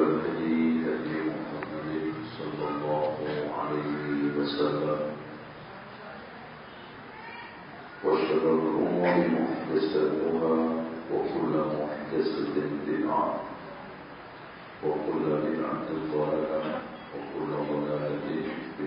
هدي هدي محمد صلى الله عليه وسلم. وشر الأمور محدثاتها وكل محدثة بدعة وكل بدعة ضلالة وكل ضلالة في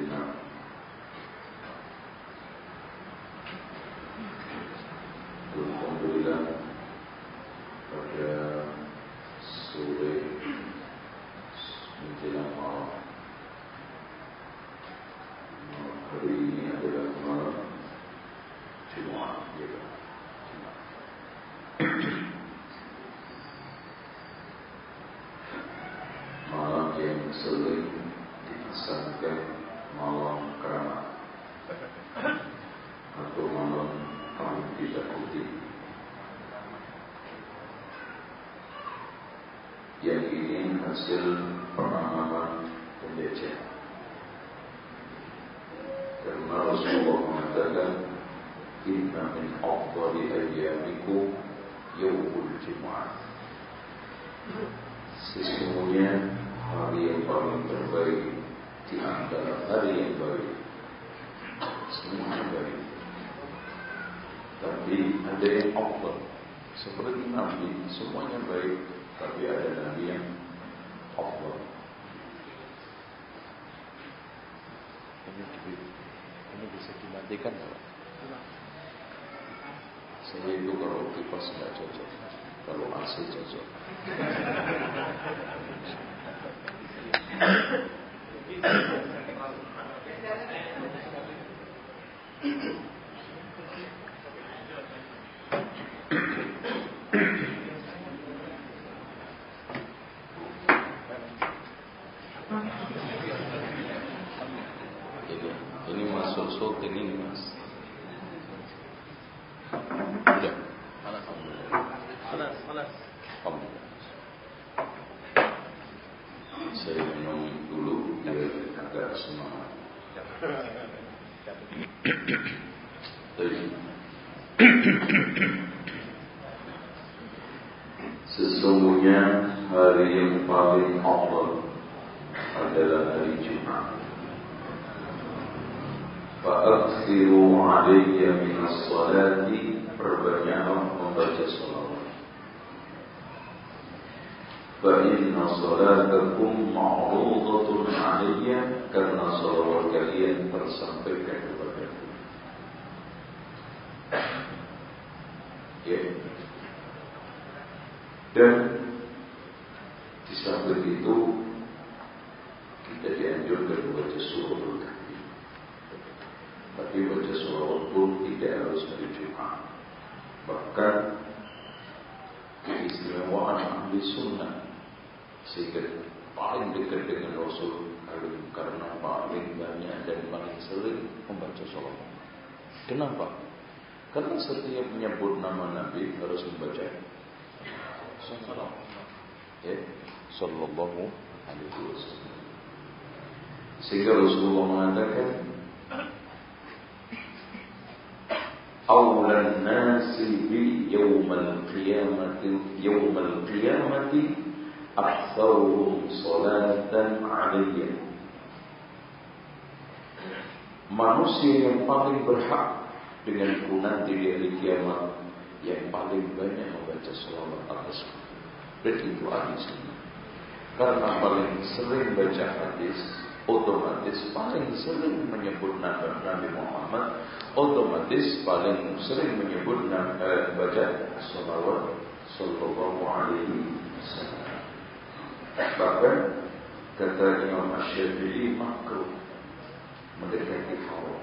nabi ada yang awkward seperti nabi semuanya baik tapi ada nabi yang awkward ini ini bisa dimandikan nggak saya itu kalau kipas nggak cocok kalau AC cocok. فإن صلاتكم معروضة علي كان صلواتك لي فلسفك كبير Yeah. Sehingga Rasulullah mengatakan Awlan nasi bi yawmal qiyamati yawmal qiyamati aktsaruhum salatan 'alayya. Manusia yang paling berhak dengan kunat di hari kiamat yang paling banyak membaca salawat atas dan itu ahli sunnah karena paling sering baca hadis otomatis paling sering menyebut nama Nabi Muhammad, otomatis paling sering menyebut nama, eh, baca salawat sallallahu alaihi wasallam. Bahkan kata Imam Asy-Syafi'i makruh mendekati haram.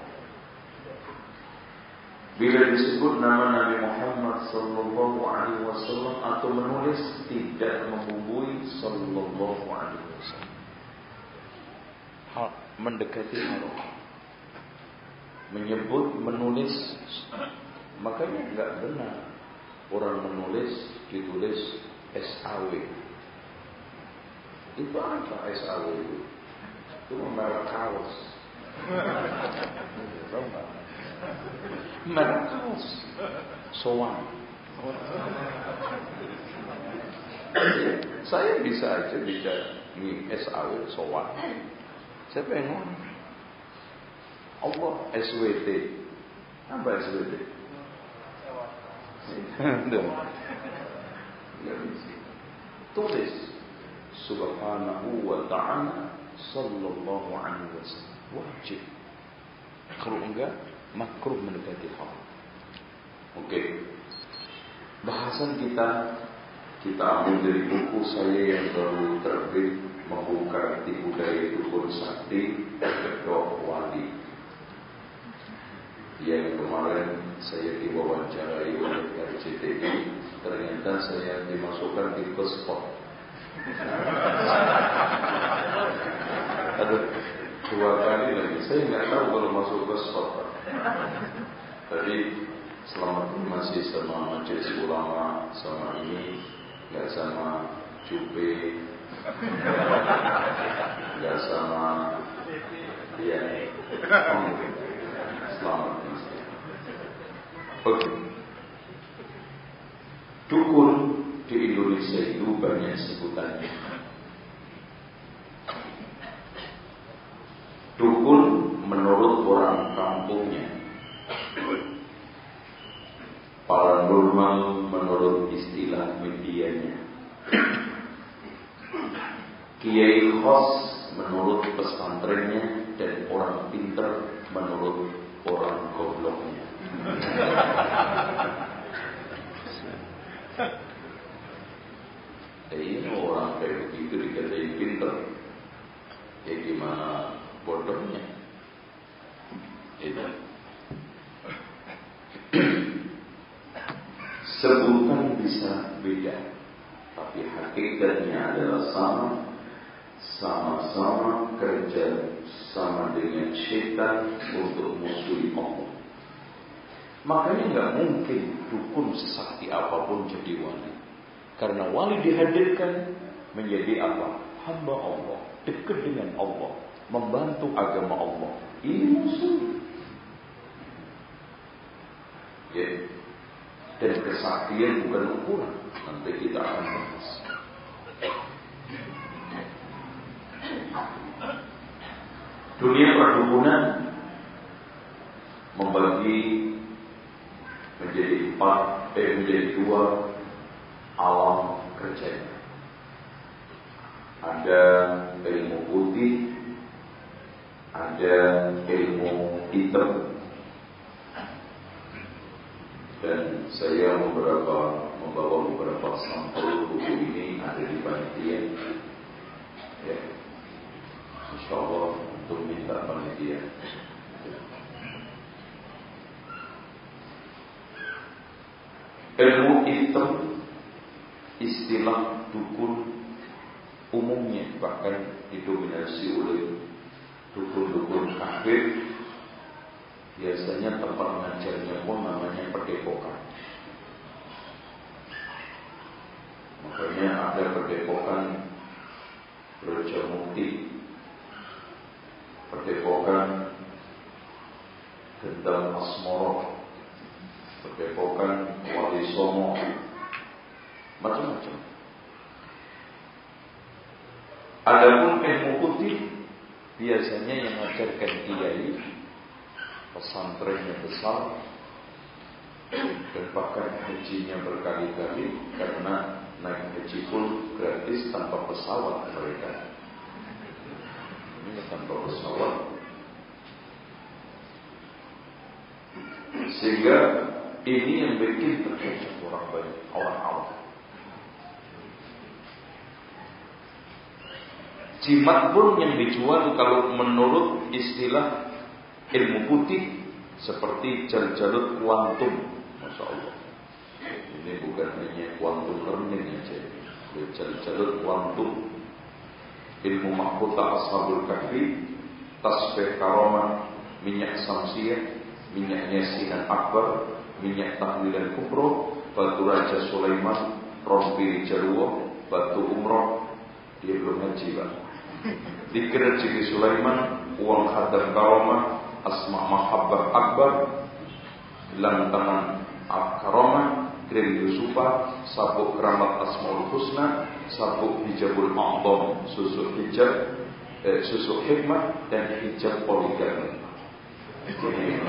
Bila disebut nama Nabi Muhammad sallallahu alaihi wasallam atau menulis tidak membumbui sallallahu alaihi wasallam mendekati haram. Menyebut, menulis, makanya nggak benar orang menulis ditulis SAW. Itu apa SAW itu? Itu merek kaos. Merek kaos. Soan. Saya bisa aja bicara SAW, soan. Siapa yang? Allah. SWT. Apa SWT? Tulis. Subhanahu wa ta'ala Sallallahu alaihi wasallam. Wajib. Kalau enggak? Makruh mendekati haram Oke. Bahasan kita Kita ambil dari buku saya yang baru terbit membuka di budaya dukun sakti kedok wali. Yang kemarin saya diwawancarai oleh RCTI ternyata saya dimasukkan di spot ada dua kali lagi. Saya nggak tahu kalau masuk ke spot tadi selama ini masih sama majelis ulama sama ini nggak sama cupe Enggak sama dia Selamat Oke. Dukun di Indonesia itu banyak sebutannya. Dukun menurut orang kampungnya. Paranormal menurut istilah medianya Kiai Khos menurut pesantrennya dan orang pinter menurut orang gobloknya. Eh, ini orang kayak begitu dikatain pinter. Ya gimana bodohnya? Itu. Sebutan bisa beda, tapi hakikatnya adalah sama sama-sama kerja sama dengan syaitan untuk musuhi Allah. Makanya nggak mungkin dukun sesakti apa pun jadi wali. Karena wali dihadirkan menjadi apa? Hamba Allah, dekat dengan Allah, membantu agama Allah. Ini musuh. Ya. Dan kesaktian bukan ukuran. Nanti kita akan bahas. Dunia perdukunan membagi menjadi empat, eh, menjadi dua alam kerja. Ada ilmu putih, ada ilmu hitam. Dan saya beberapa membawa beberapa sampel buku ini ada di panitia. Ya. Insya Allah untuk minta panitia. Ilmu itu istilah dukun umumnya bahkan didominasi oleh dukun-dukun kafir. Biasanya tempat mengajarnya pun namanya pedepokan Makanya ada perdepokan Mukti. Perdepokan Gendal Asmoro. Perdepokan Wali Songo. Macam-macam. Adapun ilmu putih Biasanya yang mengajarkan kiai Pesantrennya besar Dan bahkan hajinya berkali-kali Karena naik haji pun gratis tanpa pesawat mereka. Ini tanpa pesawat. Sehingga ini yang bikin terkecoh orang banyak, orang awam. Jimat pun yang dijual kalau menurut istilah ilmu putih seperti jal-jalut kuantum, masya. Ini bukan hanya kuantum learning aja. Jalur-jalur kuantum ilmu mahkota ashabul kahfi, tasbih karomah, minyak samsiah, minyak yasinan akbar, minyak tahlilan kubro, batu raja Sulaiman, rompi jarwo, batu umroh, dia belum haji pak. Dikir Sulaiman, uang hadam karomah, asma mahabbah akbar, hilang tangan karomah, Krim Yusufa, sabuk keramat Asmaul Husna, sabuk hijabul ma'adom, susuk hijab, eh, susuk hikmah, dan hijab poligami. Jadi,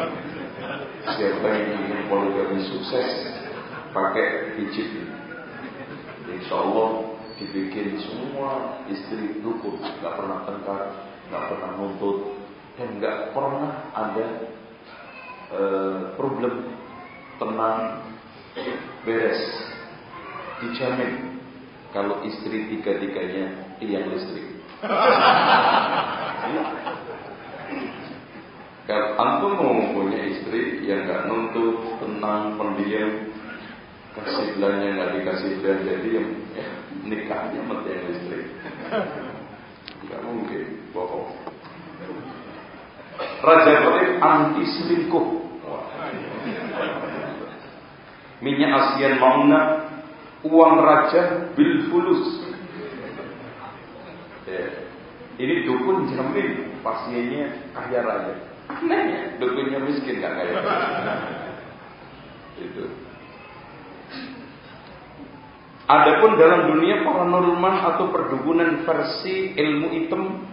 siapa yang ingin poligami sukses, pakai hijab ini. Insya Allah dibikin semua istri dukung, nggak pernah tengkar, nggak pernah nuntut, dan nggak pernah ada uh, problem tenang beres dijamin kalau istri tiga-tiganya tiang listrik. Kalau antum mau punya istri yang gak nuntut tenang pendiam kasih belanja nggak dikasih belanja diam ya, nikahnya sama tiang listrik. Nggak mungkin bohong. Raja Baik anti selingkuh minyak asian mauna, uang raja bil fulus. Ya. Ini dukun jamin pasiennya kaya raya. Anehnya dukunnya miskin gak kaya. Itu. Adapun dalam dunia paranormal atau perdukunan versi ilmu hitam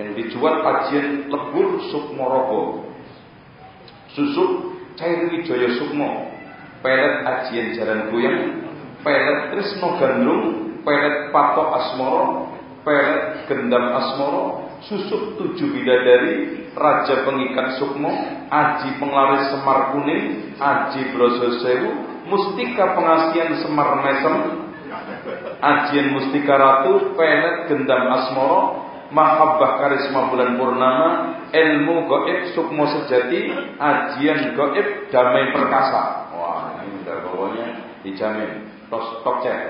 yang dijual kajian lebur sukmorogo susuk Cair Wijaya Sukmo, pelet ajian jalan goyang, pelet Trisno Gandrung, pelet Patok Asmoro, pelet Gendam Asmoro, susuk tujuh bidadari, Raja Pengikat Sukmo, Aji Penglaris Semar Kuning, Aji Broso Sewu, Mustika Pengasian Semar Mesem, Ajian Mustika Ratu, pelet Gendam Asmoro, mahabbah karisma bulan purnama, ilmu goib sukmo sejati, ajian goib damai perkasa. Wah, ini udah bawahnya dijamin. Tos top cek.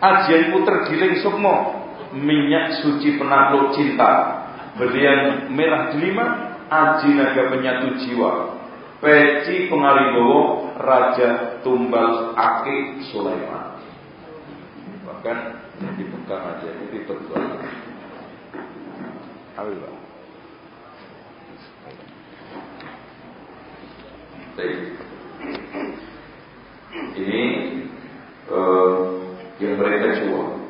Ajian puter giling sukmo, minyak suci penakluk cinta. Berian merah delima, aji naga penyatu jiwa. Peci pengalibowo, Raja Tumbal Aki Sulaiman. Bahkan dipegang aja ini diperjualkan. Ini uh, yang mereka jual.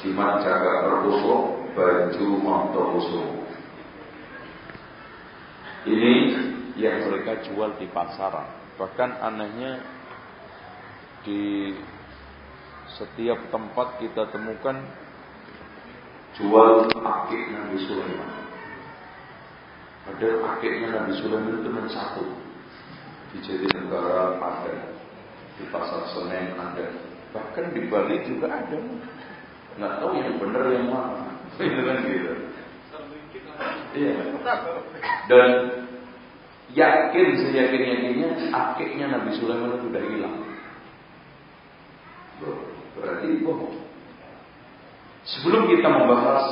Jimat jaga terkusuk Baju mantokusuk Ini yang mereka jual di pasaran Bahkan anehnya Di setiap tempat kita temukan jual akik Nabi Sulaiman. Padahal akiknya Nabi Sulaiman itu cuma satu. Di Jatinegara ada, di Pasar Senen ada, bahkan di Bali juga ada. Nggak tahu yang benar yang mana. Itu kan gitu. Iya. Dan yakin seyakin yakinnya akiknya Nabi Sulaiman itu sudah hilang. Berarti bohong. Sebelum kita membahas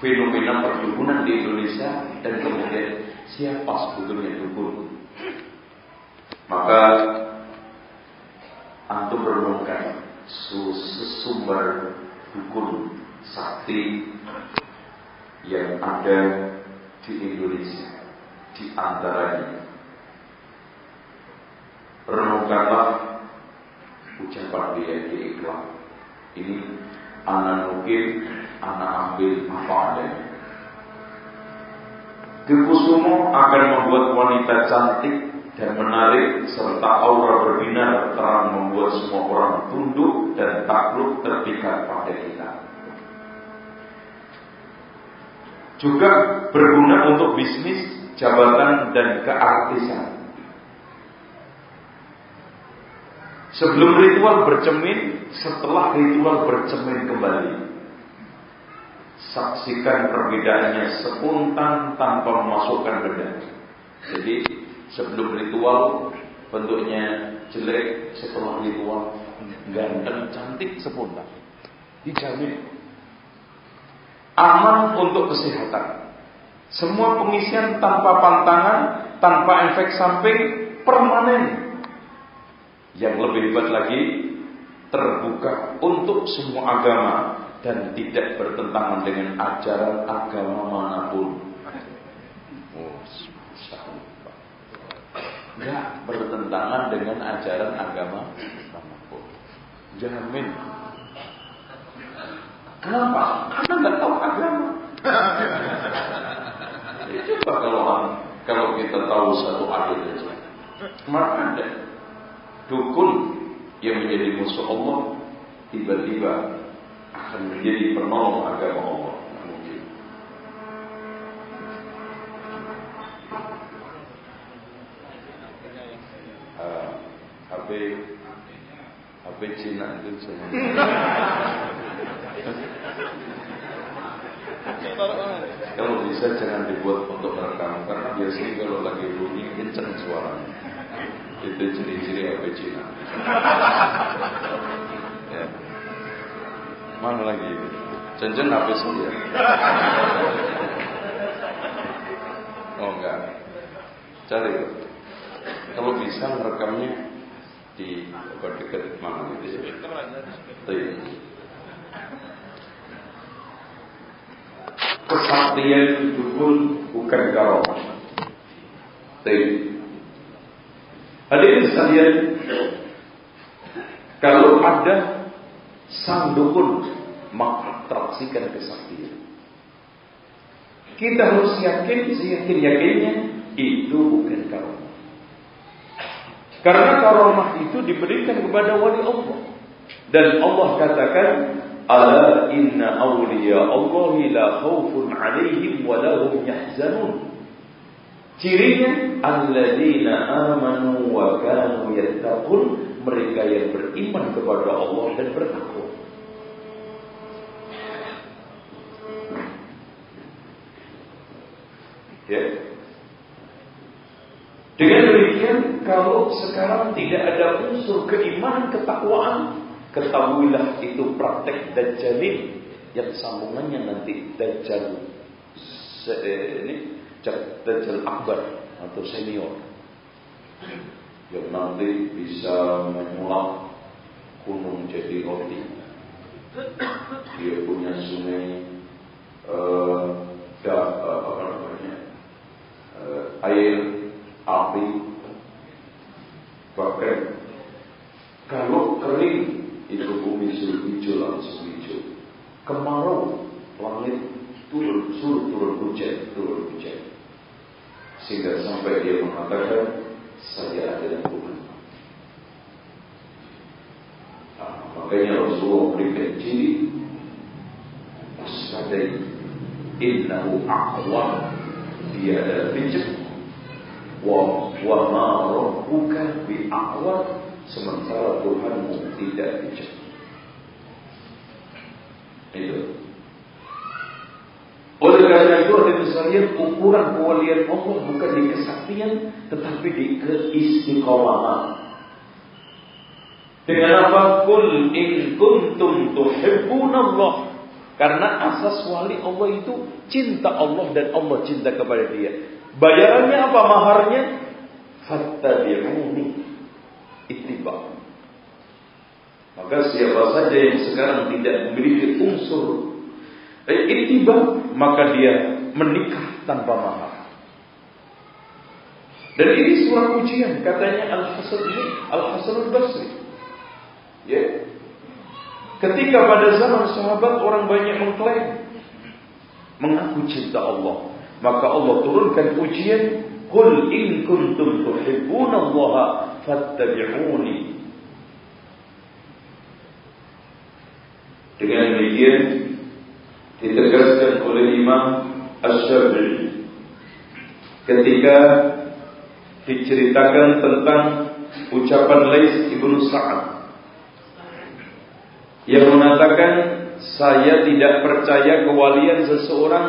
fenomena perdukunan di Indonesia dan kemudian siapa sebetulnya dukun. Maka antum renungkan sesumber dukun sakti yang ada di Indonesia di antaranya renungkanlah ucapan dia di iklan ini anak mungkin anak ambil apa adanya Kekusumo akan membuat wanita cantik dan menarik serta aura berbinar terang membuat semua orang tunduk dan takluk terpikat pada kita. Juga berguna untuk bisnis, jabatan dan keartisan. Sebelum ritual bercemin, setelah ritual bercemin kembali. Saksikan perbedaannya spontan tanpa memasukkan benda. Jadi sebelum ritual bentuknya jelek, setelah ritual ganteng, cantik, sempurna. Dijamin. Aman untuk kesehatan. Semua pengisian tanpa pantangan, tanpa efek samping, permanen. Yang lebih hebat lagi, terbuka untuk semua agama dan tidak bertentangan dengan ajaran agama mana pun. Oh, Enggak bertentangan dengan ajaran agama mana pun. Jamin. Kenapa? Karena nggak tahu agama. ya, coba kalau kalau kita tahu satu ayat aja, maka ada dukun yang menjadi musuh Allah tiba-tiba akan menjadi penolong agama Allah. Mungkin. Uh, HP HP Cina itu saya. Bisa jangan dibuat untuk merekam karena biasanya kalau lagi bunyi kenceng suaranya. Itu ciri-ciri HP Cina. ya. Mana lagi? Jangan HP saya. Oh enggak. Cari. Kalau bisa merekamnya di apa dekat mana gitu ya. Iya. Kesaktian itu pun bukan karomah. Hadirin sekalian, kalau ada sang dukun maka traksikan kesaktian. Kita harus yakin, seyakin yakinnya itu bukan karomah. Karena karomah itu diberikan kepada wali Allah. Dan Allah katakan, Ala inna awliya Allah la khawfun alaihim wa lahum yahzanun. Cirinya alladzina amanu wa kanu yattaqun, mereka yang beriman kepada Allah dan bertakwa. Ya. Dengan demikian, kalau sekarang tidak ada unsur keimanan, ketakwaan, ketahuilah itu praktek dajjalin yang sambungannya nanti dajjal ini dajjal akbar atau senior yang nanti bisa menyulap gunung jadi roti. Dia punya sungai uh, da, apa namanya uh, air, api, bahkan kalau kering itu bumi suruh hijau langsung hijau. Kemarau langit turun suruh turun hujan, turun hujan. Sehingga sampai dia mengatakan saya adalah Tuhan. Nah, makanya Rasulullah berikan ciri waspadai innahu aqwa dia adalah bijak wa wa ma rabbuka bi sementara Tuhanmu tidak bijak. Itu. Oleh karena itu ada sekalian ukuran kewalian Allah bukan di kesaktian tetapi di keistiqomahan. Dengan apa? Kul in kuntum tuhibbun Allah Karena asas wali Allah itu cinta Allah dan Allah cinta kepada dia. Bayarannya apa maharnya? Fattabi'uni. Ittiba. Maka siapa saja yang sekarang tidak memiliki unsur eh, maka dia menikah tanpa mahar. Dan ini sebuah ujian katanya Al Hasan ini Al Hasan Al Basri. Ya. Ketika pada zaman sahabat orang banyak mengklaim mengaku cinta Allah, maka Allah turunkan ujian, "Qul in kuntum tuhibbunallaha fattabi'uni." Dengan demikian ditegaskan oleh Imam Asy-Syafi'i ketika diceritakan tentang ucapan Lais ibnu Sa'ad yang mengatakan saya tidak percaya kewalian seseorang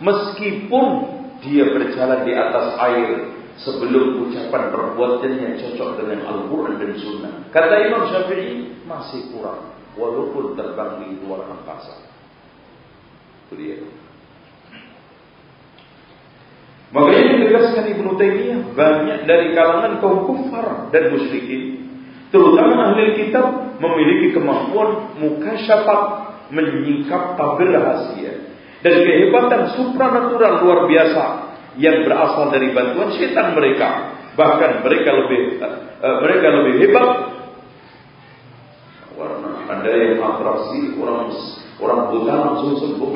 meskipun dia berjalan di atas air sebelum ucapan perbuatannya cocok dengan Al-Quran dan Sunnah. Kata Imam Syafi'i masih kurang walaupun terbang di luar angkasa. Beliau Makanya ditegaskan Ibnu Taimiyah banyak dari kalangan kaum kufar dan musyrikin, terutama ahli kitab memiliki kemampuan muka syapat menyingkap tabir rahasia dan kehebatan supranatural luar biasa yang berasal dari bantuan setan mereka. Bahkan mereka lebih uh, mereka lebih hebat. Ada yang atraksi orang orang buta langsung sembuh.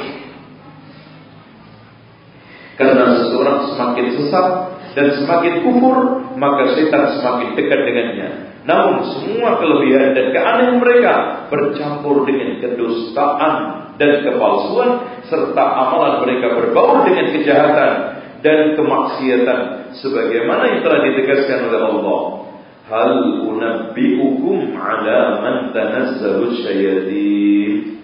Karena seseorang semakin sesat dan semakin kufur, maka setan semakin dekat dengannya. Namun semua kelebihan dan keanehan mereka bercampur dengan kedustaan dan kepalsuan serta amalan mereka berbau dengan kejahatan dan kemaksiatan sebagaimana yang telah ditegaskan oleh Allah. Hal unabbiukum ala man tanazzalu syayatin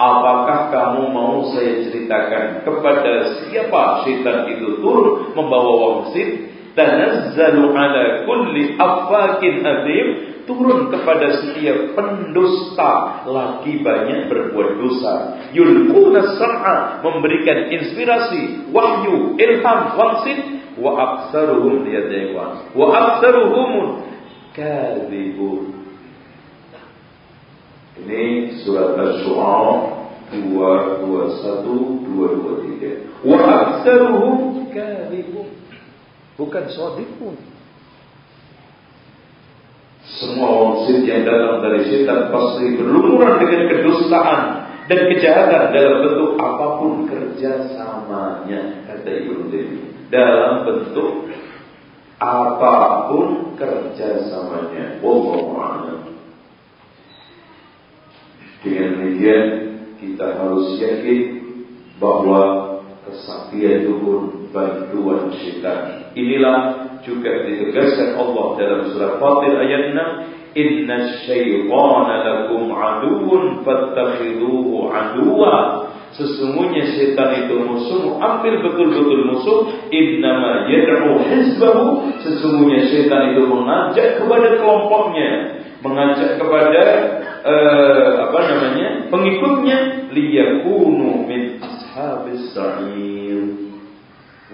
Apakah kamu mau saya ceritakan kepada siapa syaitan itu turun membawa wangsit? Tanazzalu ala kulli afakin azim turun kepada setiap pendusta lagi banyak berbuat dosa. Yulquna sam'a memberikan inspirasi, wahyu, ilham, wangsit wa aktsaruhum liyadaiwan wa aktsaruhum kadzibun ini surat Asy-Syu'ara 221 223. Wa aktsaruhum kadhibun. Bukan shadiqun. Semua wangsit yang datang dari setan pasti berlumuran dengan kedustaan dan kejahatan dalam bentuk apa pun kerjasamanya kata Ibnu Taimiyah dalam bentuk apa pun kerjasamanya. Wallahu. Dengan demikian kita harus yakin bahwa kesaktian itu pun bantuan syaitan. Inilah juga ditegaskan Allah dalam surah Fatir ayat 6, "Inna syaitana lakum aduun fattakhiduhu aduwa." Sesungguhnya setan itu musuh, ambil betul-betul musuh. Innama yad'u hizbahu. Sesungguhnya setan itu mengajak kepada kelompoknya, mengajak kepada uh, apa namanya pengikutnya liyakunu min ashabis sa'ir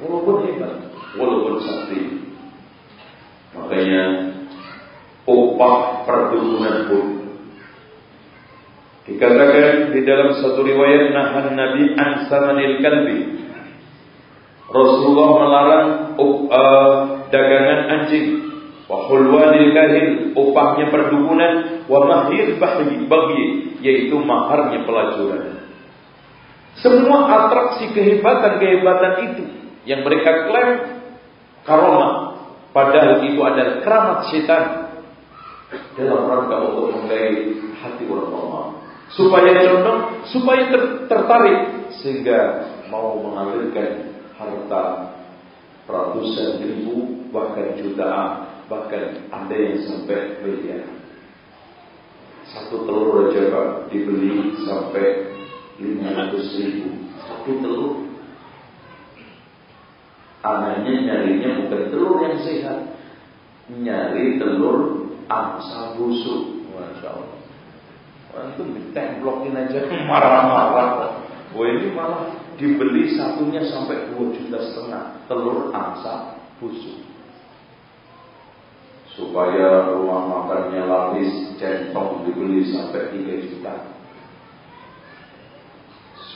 walaupun hebat walaupun sakti makanya upah perdukunan pun. Dikatakan di dalam satu riwayat nahan Nabi an samanil kalbi. Rasulullah melarang uh, dagangan anjing. Wa khulwanil kahil upahnya perdukunan wa mahir bahyi bagi yaitu maharnya pelacuran. Semua atraksi kehebatan-kehebatan itu yang mereka klaim karomah padahal itu adalah keramat setan dalam rangka untuk menggait hati orang-orang supaya condong supaya ter tertarik sehingga mau mengalirkan harta ratusan ribu bahkan jutaan Bahkan ada yang sampai miliar. Satu telur aja Pak dibeli sampai 500 ribu. Satu telur. Anaknya nyarinya bukan telur yang sehat. Nyari telur angsa busuk. Masya Allah. Antum ditemplokin aja marah-marah ini malah dibeli satunya sampai 2 juta setengah telur angsa busuk. Supaya rumah makannya lapis centong dibeli sampai 3 juta.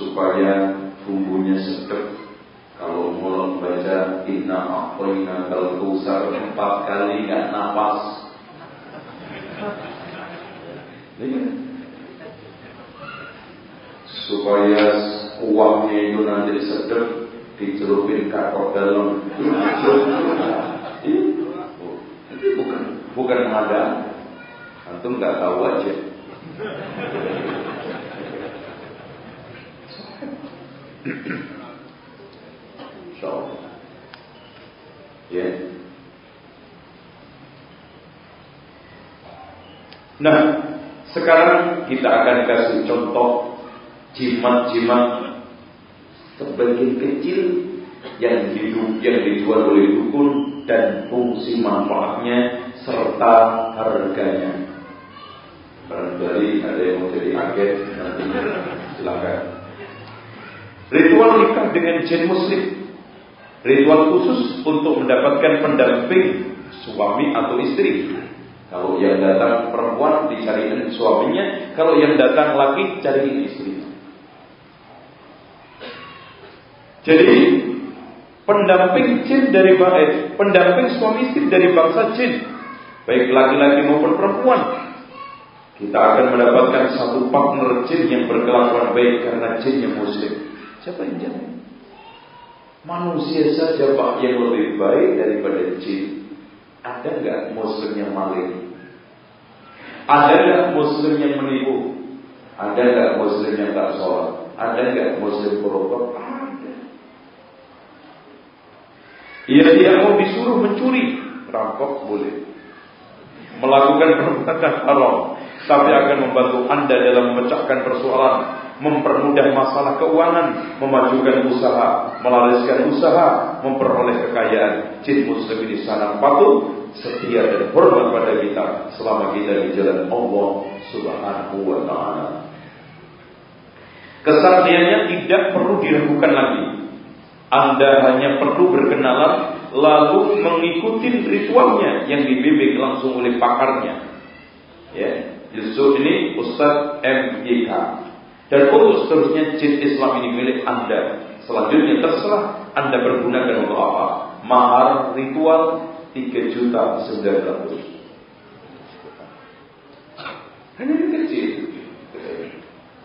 Supaya bumbunya sedap. Kalau mau baca inna aqoina kalkusar empat kali nggak napas. Iya. Supaya uangnya itu nanti sedek dicelupin kakak dalam. Ini bukan bukan ada antum nggak tahu aja so ya nah sekarang kita akan kasih contoh jimat-jimat sebagian kecil yang hidup yang dijual oleh dukun dan fungsi manfaatnya serta harganya. Barangkali ada yang mau jadi agen nanti silakan. Ritual nikah dengan jin muslim. Ritual khusus untuk mendapatkan pendamping suami atau istri kalau yang datang perempuan dicariin suaminya, kalau yang datang laki cariin istri. Jadi pendamping jin dari baik, pendamping suami istri dari bangsa jin, baik laki-laki maupun perempuan. Kita akan mendapatkan satu partner jin yang berkelakuan baik karena jin yang muslim. Siapa yang jamin? Manusia saja pak yang lebih baik daripada jin. Ada nggak muslim yang maling? Ada nggak muslim yang menipu? Ada nggak muslim yang tak sholat? Ada nggak muslim koruptor? Ia tidak mau disuruh mencuri, rampok boleh. Melakukan perbuatan haram, tapi akan membantu Anda dalam memecahkan persoalan, mempermudah masalah keuangan, memajukan usaha, melariskan usaha, memperoleh kekayaan. Jin muslim ini sangat patuh, setia dan hormat pada kita selama kita di jalan Allah Subhanahu wa taala. Kesaktiannya tidak perlu diragukan lagi. Anda hanya perlu berkenalan lalu mengikuti ritualnya yang dibimbing langsung oleh pakarnya. Ya, justru ini Ustaz MYK. Dan untuk seterusnya jin Islam ini milik Anda. Selanjutnya terserah Anda bergunakan untuk apa. Mahar ritual 3 juta 900. Hanya ini kecil.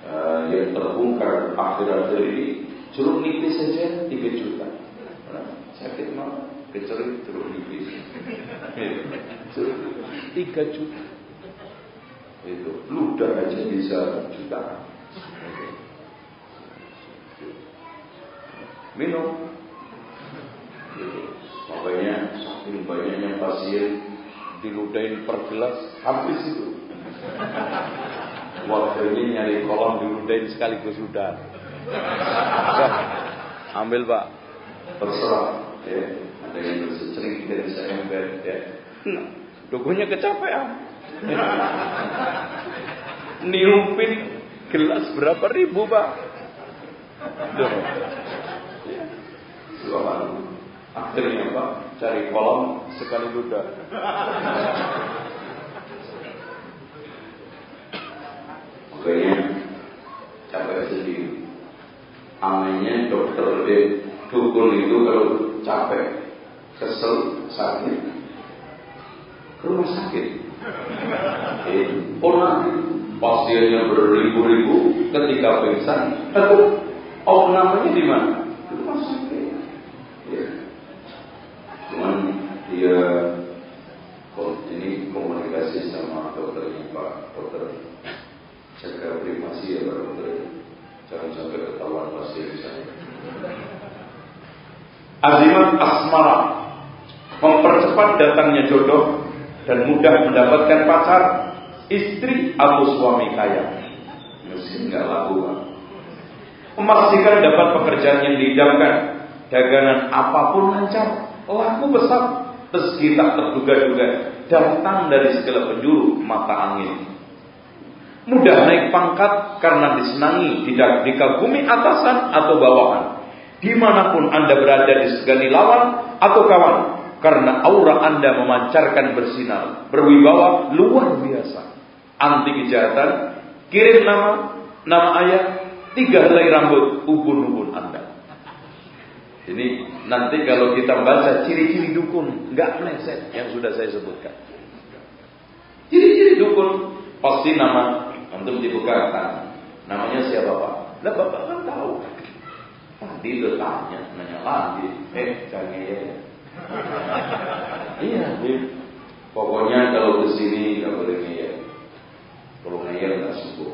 Uh, yang terbongkar akhir-akhir ini Jeruk nipis saja 3 juta. Sakit mau kecerit jeruk nipis. 3 juta. Itu ludah aja bisa juta. Minum. Gitu. Makanya saking banyaknya pasien diludahin per gelas habis itu. Waktunya nyari kolom diludahin sekaligus sudah. Ambil pak. Terserah. Ya. Ada yang bersecerik dan bisa ember. Ya. Nah, dukunya kecapean. Niupin gelas berapa ribu pak? Duh. Ya. Akhirnya pak cari kolom sekali ludah. Makanya capek sendiri anehnya dokter di dukun itu kalau capek, kesel, sakit, ke rumah sakit. Eh, oh pasiennya beribu-ribu ketika pingsan, aduh, oh namanya di mana? Azimat asmara mempercepat datangnya jodoh dan mudah mendapatkan pacar, istri atau suami kaya. Meski nggak laku, Memastikan dapat pekerjaan yang diidamkan, dagangan apa pun lancar, laku besar, meski tak terduga-duga, datang dari segala penjuru mata angin. Mudah naik pangkat karena disenangi, tidak dikagumi atasan atau bawahan. Di mana pun Anda berada di segala lawan atau kawan. Karena aura Anda memancarkan bersinar, berwibawa luar biasa. Anti kejahatan, kirim nama, nama ayah, tiga helai rambut, ubun-ubun Anda. Ini nanti kalau kita baca ciri-ciri dukun, nggak meleset yang sudah saya sebutkan. Ciri-ciri dukun pasti nama untuk dibuka Namanya siapa pak? Lah bapak kan tahu. Tadi udah tanya, nanya lagi. Eh, jangan ya. iya, nih. Pokoknya kalau ke sini nggak boleh ngeyel. Kalau ngeyel nggak sembuh.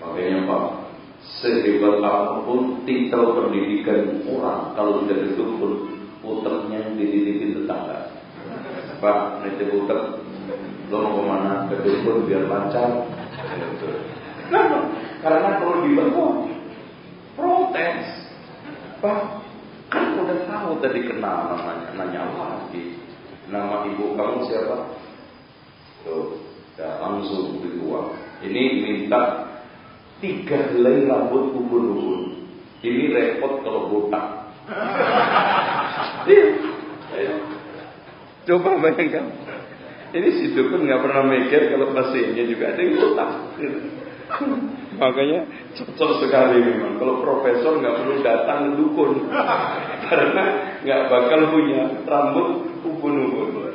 Makanya pak, sehebat apa pun titel pendidikan orang kalau sudah ditutup uteknya dititipin tetangga. Pak, nanti utek lo mau ke mana ke biar lancar karena kalau di protes. Pak kan udah tahu tadi kenal namanya nanya lagi. Nama ibu kamu siapa? Tuh ya, langsung dibuang. Ini minta tiga helai rambut ubun-ubun. Ini repot kalau botak. Iya. coba bayangkan. Ini si dukun nggak pernah mikir kalau pasiennya juga ada yang utang. Makanya cocok sekali memang. Kalau profesor nggak perlu datang dukun karena nggak bakal punya rambut ubun-ubun.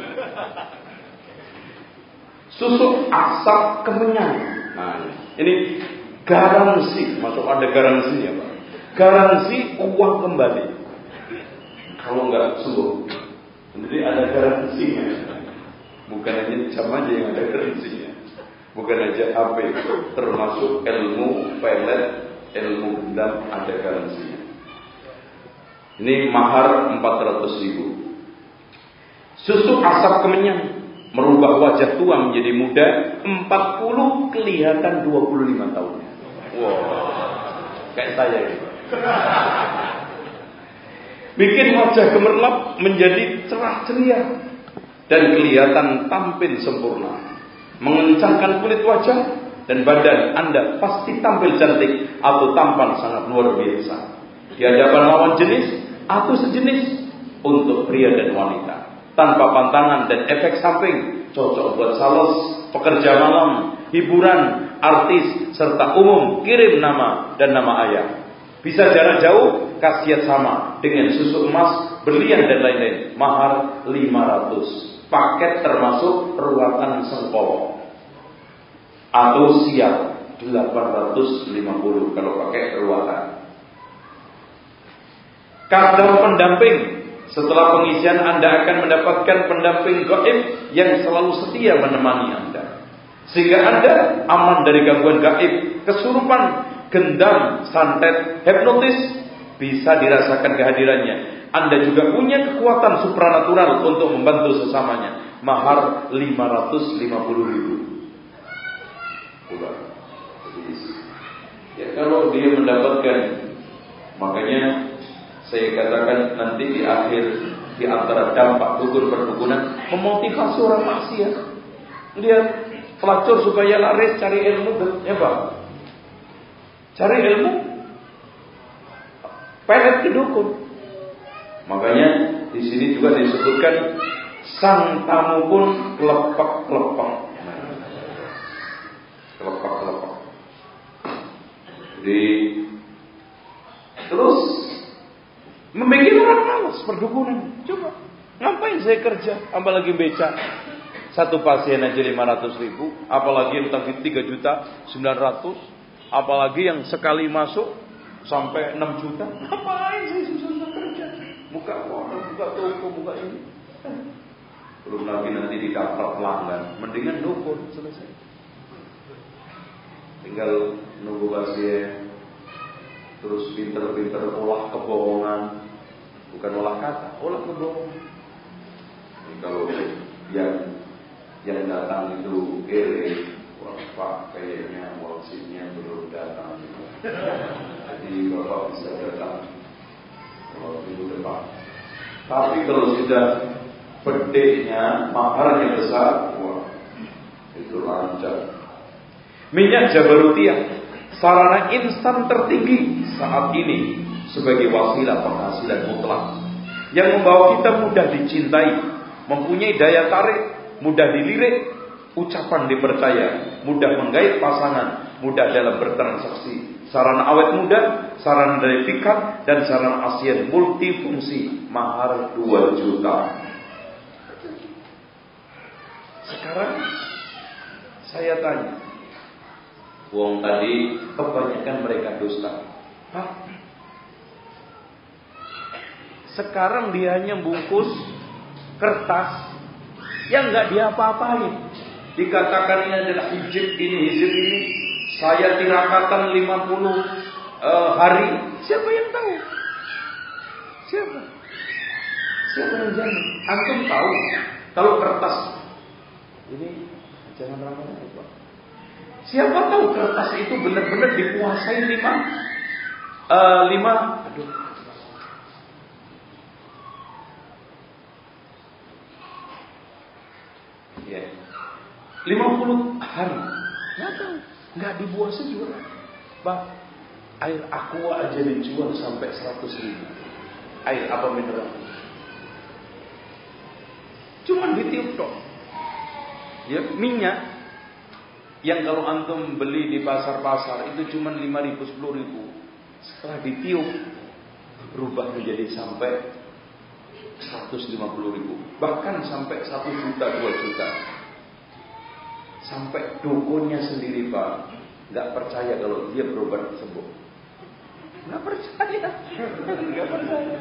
Susu asap kemenyan. Nah, ini garansi, masuk ada garansinya pak. Garansi uang kembali. Kalau nggak subuh, jadi ada garansinya. Bukan hanya jam aja yang ada garansinya. Bukan aja HP, termasuk ilmu pelet, ilmu gendam ada garansinya. Ini mahar 400 ribu. Susu asap kemenyan merubah wajah tua menjadi muda 40 kelihatan 25 tahun. Wow. Kayak saya gitu. Bikin wajah gemerlap menjadi cerah ceria dan kelihatan tampil sempurna. Mengencangkan kulit wajah dan badan Anda pasti tampil cantik atau tampan sangat luar biasa. Di hadapan lawan jenis atau sejenis untuk pria dan wanita. Tanpa pantangan dan efek samping, cocok buat sales, pekerja malam, hiburan, artis, serta umum kirim nama dan nama ayah. Bisa jarak jauh, khasiat sama dengan susu emas, berlian dan lain-lain. Mahar 500 paket termasuk ruatan sengkolo atau siap 850 kalau pakai ruatan. Kadang pendamping setelah pengisian Anda akan mendapatkan pendamping gaib yang selalu setia menemani Anda. Sehingga Anda aman dari gangguan gaib, kesurupan, gendam, santet, hipnotis bisa dirasakan kehadirannya anda juga punya kekuatan supranatural untuk membantu sesamanya. Mahar 550 ribu. Ya kalau dia mendapatkan makanya saya katakan nanti di akhir di antara dampak dukun perdukunan memotivasi orang maksiat. Dia pelacur supaya laris cari ilmu ya. Cari ilmu pelet ke. Makanya di sini juga disebutkan sang tamu pun lepak-lepak. Lepak-lepak. Jadi terus membuat orang malas perdukunan. Coba ngapain saya kerja, apalagi beca. Satu pasien aja 500 ribu, apalagi yang tadi 3 juta 900, apalagi yang sekali masuk sampai 6 juta. Ngapain saya susah kerja? Buka warung, buka toko, buka ini. Belum lagi nanti didaftar pelanggan, mendingan dukun selesai. Tinggal nunggu pasien, terus pinter-pinter olah kebohongan, bukan olah kata, olah kebohongan. Ini kalau yang yang datang itu ere, wah pak kayaknya waksitnya belum datang. Jadi bapak bisa datang kalau minggu depan. Tapi kalau sudah bedenya, maharnya besar, wah, Itu lancar. Minyak Jabarutiah sarana instan tertinggi saat ini sebagai wasilah penghasilan mutlak yang membawa kita mudah dicintai, mempunyai daya tarik, mudah dilirik, ucapan dipercaya, mudah menggait pasangan, mudah dalam bertransaksi. Sarana awet muda, sarana dari pikat, dan sarana ASEAN multifungsi mahar 2 juta. Sekarang saya tanya, Wong tadi kebanyakan mereka dusta. Pak, sekarang dia hanya bungkus kertas yang nggak diapa-apain. Dikatakan ini adalah hijab ini, hijab ini. Saya tirakatan 50 uh, hari. Siapa yang tahu? Siapa? Siapa yang jamin? Antum tahu kalau kertas ini jangan ramai Pak. Siapa tahu kertas itu benar-benar dikuasai lima uh, lima aduh ya lima puluh hari nggak tahu nggak dibuat sejual bah air aqua aja dijual sampai seratus ribu air apa mineral cuman ditiup dong ya minyak yang kalau antum beli di pasar-pasar itu cuma 5 ribu, 10 ribu. Setelah ditiup, berubah menjadi sampai 150 ribu. Bahkan sampai 1 juta, 2 juta. Sampai dukunnya sendiri Pak. Nggak percaya kalau dia berobat sembuh. Nggak percaya. Nggak percaya.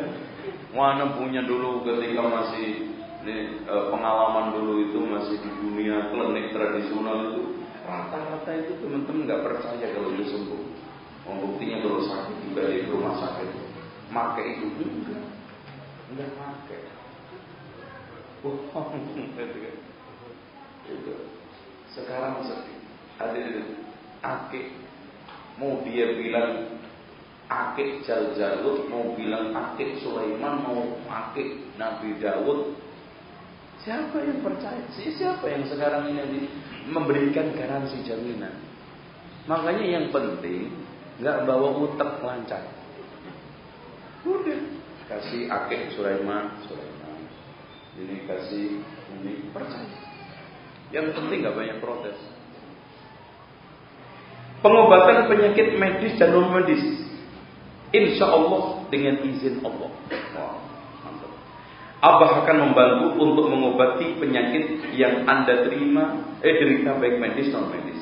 Mana punya dulu ketika masih ini, eh, pengalaman dulu itu masih di dunia klinik tradisional itu Rata-rata itu teman-teman nggak percaya kalau dia sembuh. Oh, buktinya kalau sakit juga di rumah sakit. Make itu enggak. Enggak make. Bohong. itu. Sekarang ada akik mau dia bilang akik Jal Jalut mau bilang akik Sulaiman mau akik Nabi Dawud Siapa yang percaya? Siapa yang sekarang ini memberikan garansi jaminan? Makanya yang penting nggak bawa utak lancar. Udah kasih akek Sulaiman, Sulaiman. Ini kasih ini percaya. Yang penting nggak banyak protes. Pengobatan penyakit medis dan non medis, insya Allah dengan izin Allah. Abah akan membantu untuk mengobati penyakit yang Anda terima, eh derita baik medis non medis.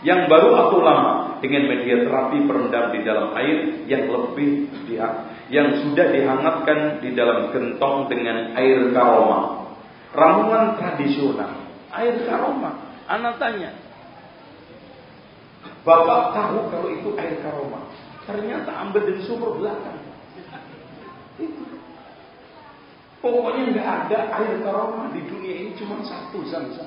Yang baru atau lama dengan media terapi perendam di dalam air yang lebih dia, yang sudah dihangatkan di dalam gentong dengan air karoma. Ramuan tradisional, air karoma. Anak tanya, Bapak tahu kalau itu air karoma. Ternyata ambil dari sumur belakang. Pokoknya nggak ada air karomah di dunia ini cuma satu zam-zam.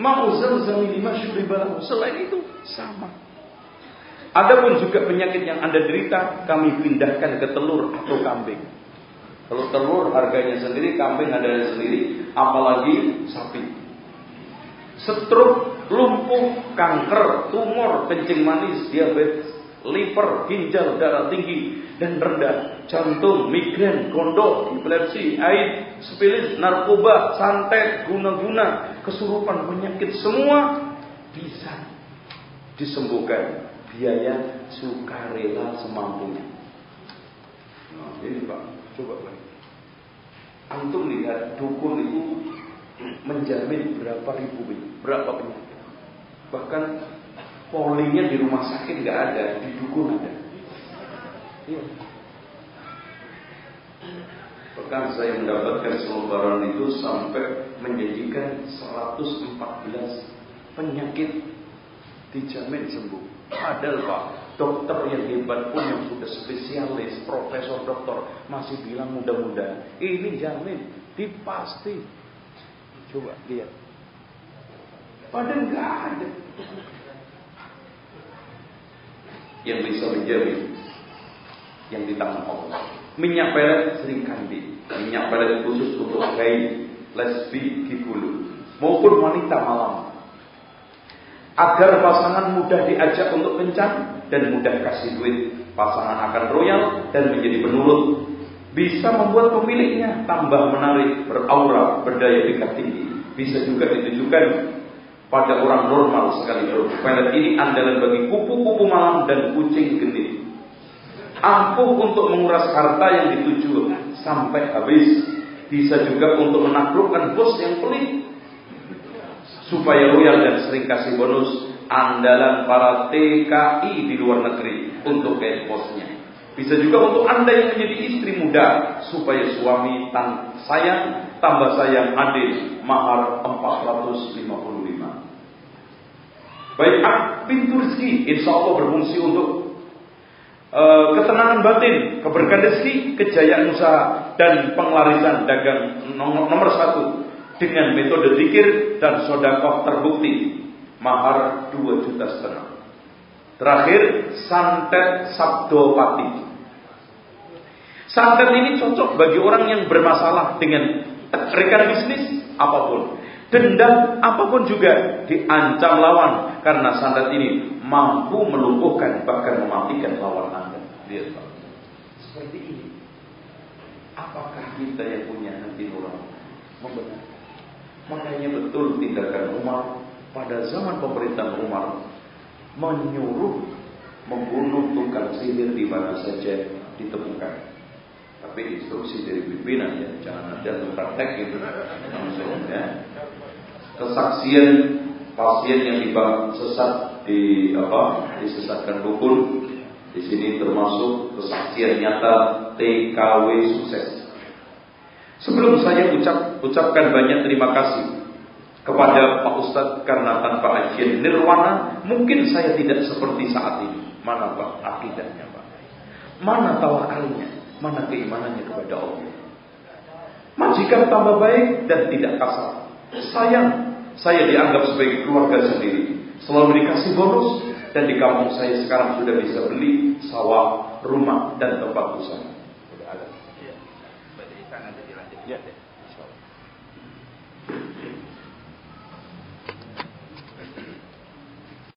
Mau zam-zam ini masyuribalahu. Selain itu sama. Adapun juga penyakit yang Anda derita, kami pindahkan ke telur atau kambing. Kalau telur harganya sendiri, kambing harganya sendiri, apalagi sapi. Stroke, lumpuh, kanker, tumor, kencing manis, diabetes, liver, ginjal, darah tinggi, dan rendah, jantung, migrain, gondok, epilepsi, aid, spilis, narkoba, santet, guna-guna, kesurupan, penyakit semua bisa disembuhkan biaya sukarela semampunya. Nah, ini Pak, coba Pak. Antum lihat dukun itu menjamin berapa ribu berapa penyakit. Bahkan polinya di rumah sakit nggak ada, di dukun ada. Iya. Bahkan saya mendapatkan selembaran itu sampai menjadikan 114 penyakit dijamin sembuh. Padahal Pak, dokter yang hebat pun yang sudah spesialis, profesor dokter masih bilang mudah-mudahan ini jamin, dipasti. Coba lihat. Padahal nggak ada yang bisa menjamin yang di tangan Allah. Minyak pelet Sri Kandi, minyak pelet khusus untuk gay, lesbi, kikulu. maupun wanita malam. Agar pasangan mudah diajak untuk kencan dan mudah kasih duit. Pasangan akan royal dan menjadi penurut. Bisa membuat pemiliknya tambah menarik, beraura, berdaya pikat tinggi. Bisa juga ditujukan pada orang normal sekalipun. Pelet ini andalan bagi kupu-kupu malam dan kucing genit. Ampuh untuk menguras harta yang dituju sampai habis. Bisa juga untuk menaklukkan bos yang pelit supaya royal dan sering kasih bonus andalan para TKI di luar negeri untuk cash posnya. Bisa juga untuk Anda yang menjadi istri muda supaya suami tan sayang tambah sayang adil mahar 455. Baik, pintu rezeki insya Allah berfungsi untuk uh, ketenangan batin, keberkahan rezeki, kejayaan usaha dan penglarisan dagang nomor, nomor satu dengan metode zikir dan sodakoh terbukti mahar dua juta setengah. Terakhir santet sabdopati. Santet ini cocok bagi orang yang bermasalah dengan rekan bisnis apa pun. Dendam apa pun juga diancam lawan karena santet ini mampu melumpuhkan bahkan mematikan lawan Anda. Lihat Pak. Seperti ini. Apakah kita yang punya hati nurani membenarkan? Makanya betul tindakan Umar pada zaman pemerintahan Umar menyuruh membunuh tukang sihir di mana saja ditemukan. Tapi instruksi dari pimpinan ya, jangan ada praktek gitu. Langsung ya. Kesaksian pasien yang dibang sesat di apa disesatkan dukun di sini termasuk kesaksian nyata TKW sukses Sebelum saya ucap, ucapkan banyak terima kasih kepada Pak Ustadz karena tanpa ajian nirwana mungkin saya tidak seperti saat ini. Mana Pak akidahnya Pak? Mana tawakalnya? Mana keimanannya kepada Allah? Majikan tambah baik dan tidak kasar. Sayang, saya dianggap sebagai keluarga sendiri. Selalu dikasih bonus dan di kampung saya sekarang sudah bisa beli sawah, rumah dan tempat usaha.